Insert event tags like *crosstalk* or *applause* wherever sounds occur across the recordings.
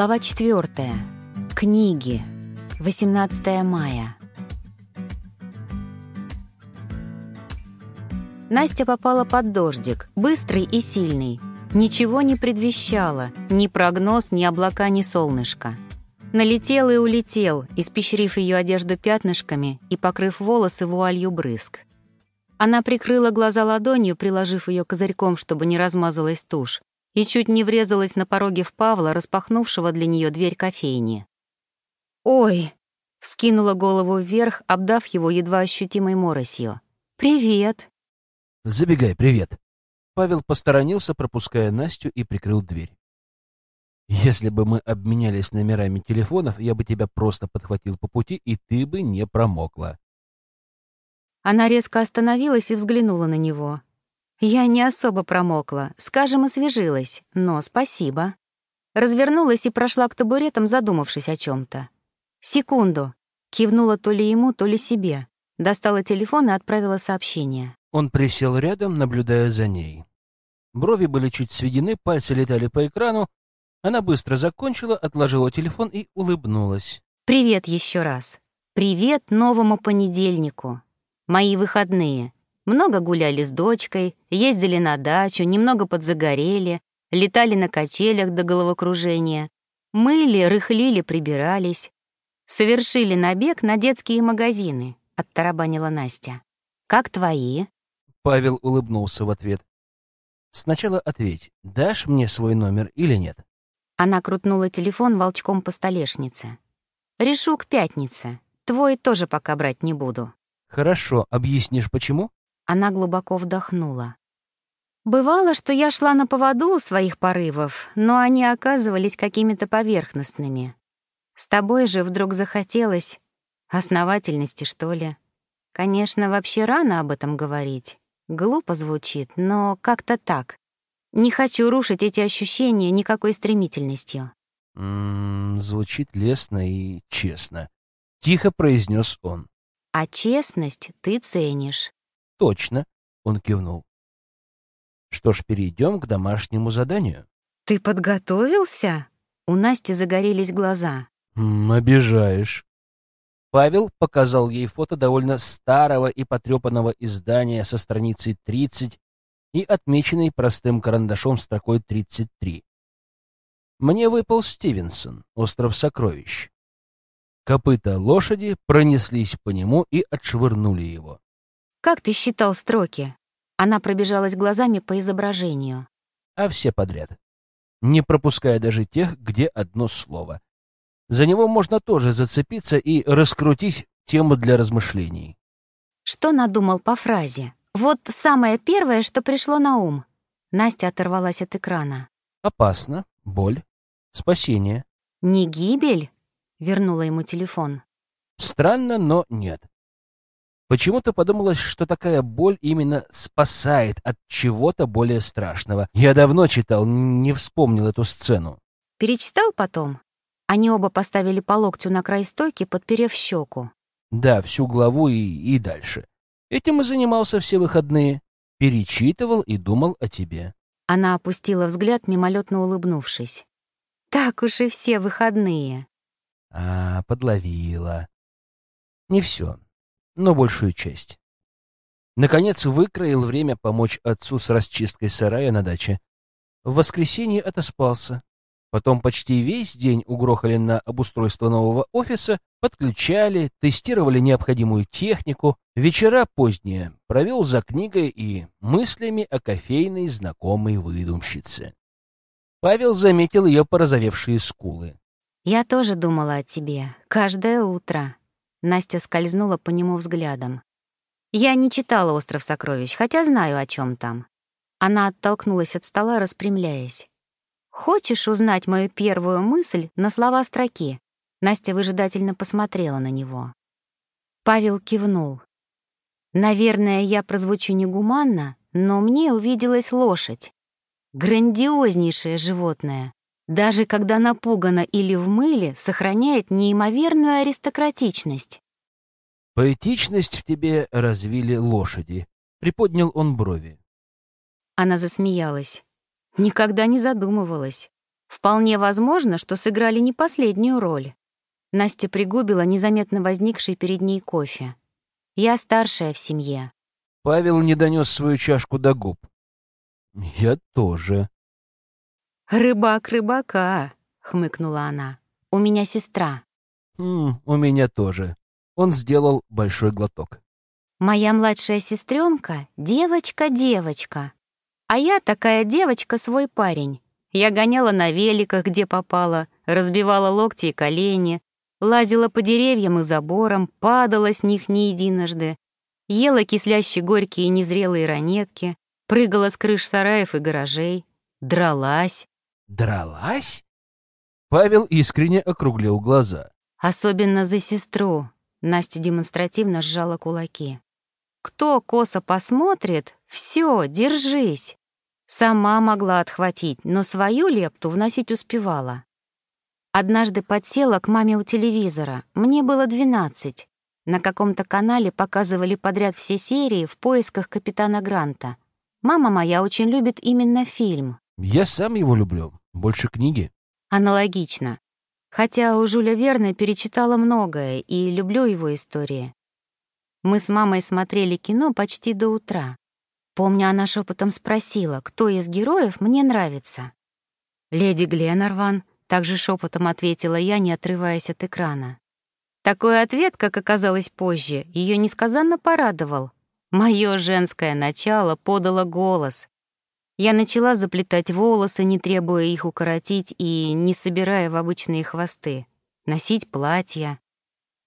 Глава 4. Книги. 18 мая. Настя попала под дождик, быстрый и сильный. Ничего не предвещало, ни прогноз, ни облака, ни солнышко. Налетел и улетел, испещрив ее одежду пятнышками и покрыв волосы вуалью брызг. Она прикрыла глаза ладонью, приложив ее козырьком, чтобы не размазалась тушь, и чуть не врезалась на пороге в Павла, распахнувшего для нее дверь кофейни. «Ой!» — вскинула голову вверх, обдав его едва ощутимой моросью. «Привет!» «Забегай, привет!» Павел посторонился, пропуская Настю, и прикрыл дверь. «Если бы мы обменялись номерами телефонов, я бы тебя просто подхватил по пути, и ты бы не промокла». Она резко остановилась и взглянула на него. Я не особо промокла, скажем, освежилась, но спасибо. Развернулась и прошла к табуретам, задумавшись о чем то «Секунду!» Кивнула то ли ему, то ли себе. Достала телефон и отправила сообщение. Он присел рядом, наблюдая за ней. Брови были чуть сведены, пальцы летали по экрану. Она быстро закончила, отложила телефон и улыбнулась. «Привет еще раз. Привет новому понедельнику. Мои выходные. Много гуляли с дочкой, ездили на дачу, немного подзагорели, летали на качелях до головокружения, мыли, рыхлили, прибирались. Совершили набег на детские магазины, оттарабанила Настя. Как твои? Павел улыбнулся в ответ. Сначала ответь, дашь мне свой номер или нет? Она крутнула телефон волчком по столешнице. Решу к пятнице. Твой тоже пока брать не буду. Хорошо, объяснишь почему? Она глубоко вдохнула. Бывало, что я шла на поводу у своих порывов, но они оказывались какими-то поверхностными. С тобой же вдруг захотелось основательности, что ли. Конечно, вообще рано об этом говорить. Глупо звучит, но как-то так. Не хочу рушить эти ощущения никакой стремительностью. М -м, звучит лестно и честно. Тихо произнес он. А честность ты ценишь. Точно, он кивнул. Что ж, перейдем к домашнему заданию. Ты подготовился? У Насти загорелись глаза. М, обижаешь. Павел показал ей фото довольно старого и потрепанного издания со страницей 30 и отмеченной простым карандашом строкой 33. Мне выпал Стивенсон, «Остров сокровищ». Копыта лошади пронеслись по нему и отшвырнули его. Как ты считал строки? Она пробежалась глазами по изображению. А все подряд. Не пропуская даже тех, где одно слово. За него можно тоже зацепиться и раскрутить тему для размышлений. Что надумал по фразе? Вот самое первое, что пришло на ум. Настя оторвалась от экрана. Опасно, боль, спасение. Не гибель? Вернула ему телефон. Странно, но нет. Почему-то подумалось, что такая боль именно спасает от чего-то более страшного. Я давно читал, не вспомнил эту сцену. Перечитал потом? Они оба поставили по локтю на край стойки, подперев щеку. Да, всю главу и, и дальше. Этим и занимался все выходные. Перечитывал и думал о тебе. Она опустила взгляд, мимолетно улыбнувшись. Так уж и все выходные. А, подловила. Не все но большую часть. Наконец выкроил время помочь отцу с расчисткой сарая на даче. В воскресенье отоспался. Потом почти весь день угрохали на обустройство нового офиса, подключали, тестировали необходимую технику. Вечера поздние провел за книгой и мыслями о кофейной знакомой выдумщице. Павел заметил ее порозовевшие скулы. «Я тоже думала о тебе. Каждое утро», Настя скользнула по нему взглядом. «Я не читала «Остров сокровищ», хотя знаю, о чем там». Она оттолкнулась от стола, распрямляясь. «Хочешь узнать мою первую мысль на слова строки?» Настя выжидательно посмотрела на него. Павел кивнул. «Наверное, я прозвучу негуманно, но мне увиделась лошадь. Грандиознейшее животное даже когда напугана или в мыле, сохраняет неимоверную аристократичность. «Поэтичность в тебе развили лошади», — приподнял он брови. Она засмеялась. Никогда не задумывалась. Вполне возможно, что сыграли не последнюю роль. Настя пригубила незаметно возникший перед ней кофе. Я старшая в семье. Павел не донес свою чашку до губ. Я тоже. Рыбак рыбака, хмыкнула она. У меня сестра. Хм, у меня тоже. Он сделал большой глоток. Моя младшая сестренка — девочка-девочка. А я такая девочка свой парень. Я гоняла на великах, где попала, разбивала локти и колени, лазила по деревьям и заборам, падала с них не единожды, ела кислящие горькие незрелые ранетки, прыгала с крыш сараев и гаражей, дралась. Дралась? Павел искренне округлил глаза. Особенно за сестру. Настя демонстративно сжала кулаки. Кто косо посмотрит, все, держись. Сама могла отхватить, но свою лепту вносить успевала. Однажды подсела к маме у телевизора. Мне было двенадцать. На каком-то канале показывали подряд все серии в поисках капитана Гранта. Мама моя очень любит именно фильм. Я сам его люблю. Больше книги. Аналогично. Хотя у Жюля Верна перечитала многое и люблю его истории. Мы с мамой смотрели кино почти до утра. Помню, она шепотом спросила, кто из героев мне нравится. «Леди Гленарван», — также шепотом ответила я, не отрываясь от экрана. Такой ответ, как оказалось позже, ее несказанно порадовал. Мое женское начало подало голос. Я начала заплетать волосы, не требуя их укоротить и не собирая в обычные хвосты, носить платья.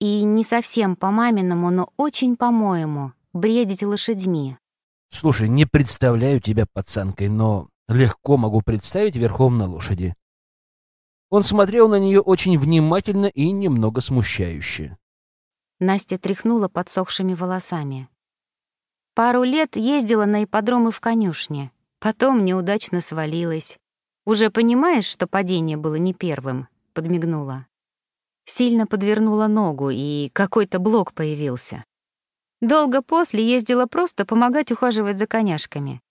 И не совсем по-маминому, но очень по-моему, бредить лошадьми. Слушай, не представляю тебя пацанкой, но легко могу представить верхом на лошади. Он смотрел на нее очень внимательно и немного смущающе. Настя тряхнула подсохшими волосами. Пару лет ездила на ипподромы в конюшне, потом неудачно свалилась. Уже понимаешь, что падение было не первым, подмигнула. Сильно подвернула ногу, и какой-то блок появился. Долго после ездила просто помогать ухаживать за коняшками.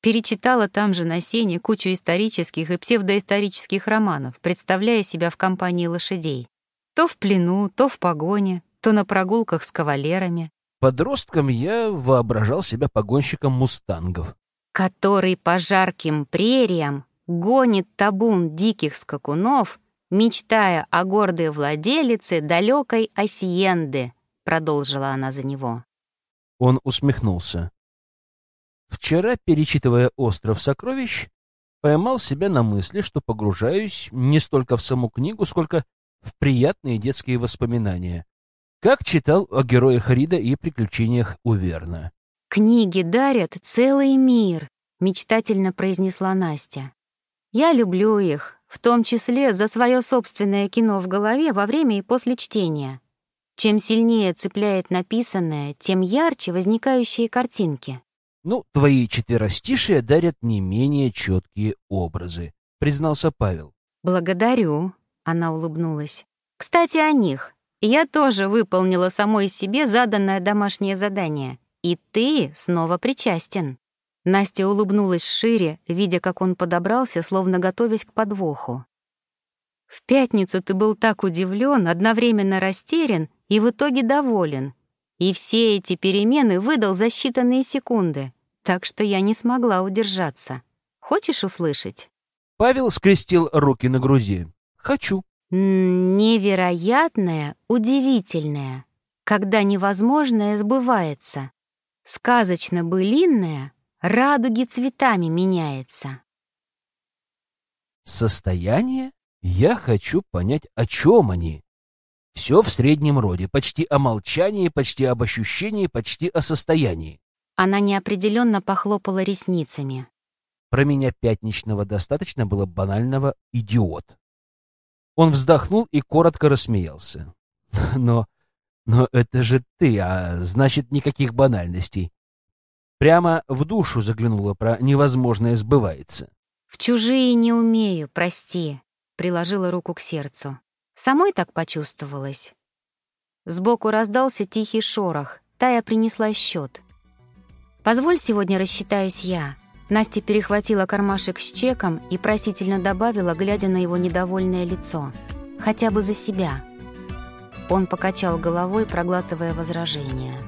Перечитала там же на сене кучу исторических и псевдоисторических романов, представляя себя в компании лошадей. То в плену, то в погоне, то на прогулках с кавалерами. Подростком я воображал себя погонщиком мустангов. Который по жарким прериям гонит табун диких скакунов, мечтая о гордой владелице далекой Осиенды, продолжила она за него. Он усмехнулся. Вчера, перечитывая «Остров сокровищ», поймал себя на мысли, что погружаюсь не столько в саму книгу, сколько в приятные детские воспоминания. Как читал о героях Рида и приключениях у Верна. «Книги дарят целый мир», — мечтательно произнесла Настя. «Я люблю их, в том числе за свое собственное кино в голове во время и после чтения. Чем сильнее цепляет написанное, тем ярче возникающие картинки. «Ну, твои четверостишие дарят не менее четкие образы», — признался Павел. «Благодарю», — она улыбнулась. «Кстати, о них. Я тоже выполнила самой себе заданное домашнее задание. И ты снова причастен». Настя улыбнулась шире, видя, как он подобрался, словно готовясь к подвоху. «В пятницу ты был так удивлен, одновременно растерян и в итоге доволен. И все эти перемены выдал за считанные секунды, так что я не смогла удержаться. Хочешь услышать? Павел скрестил руки на груди. Хочу. Невероятное, удивительное, когда невозможное сбывается. Сказочно-былинное радуги цветами меняется. Состояние? Я хочу понять, о чем они. Все в среднем роде, почти о молчании, почти об ощущении, почти о состоянии. Она неопределенно похлопала ресницами. Про меня пятничного достаточно было банального «идиот». Он вздохнул и коротко рассмеялся. *laughs* Но... но это же ты, а значит, никаких банальностей. Прямо в душу заглянула про «невозможное сбывается». «В чужие не умею, прости», — приложила руку к сердцу. Самой так почувствовалось. Сбоку раздался тихий шорох. Тая принесла счет. «Позволь сегодня рассчитаюсь я. Настя перехватила кармашек с чеком и просительно добавила, глядя на его недовольное лицо. «Хотя бы за себя». Он покачал головой, проглатывая возражения.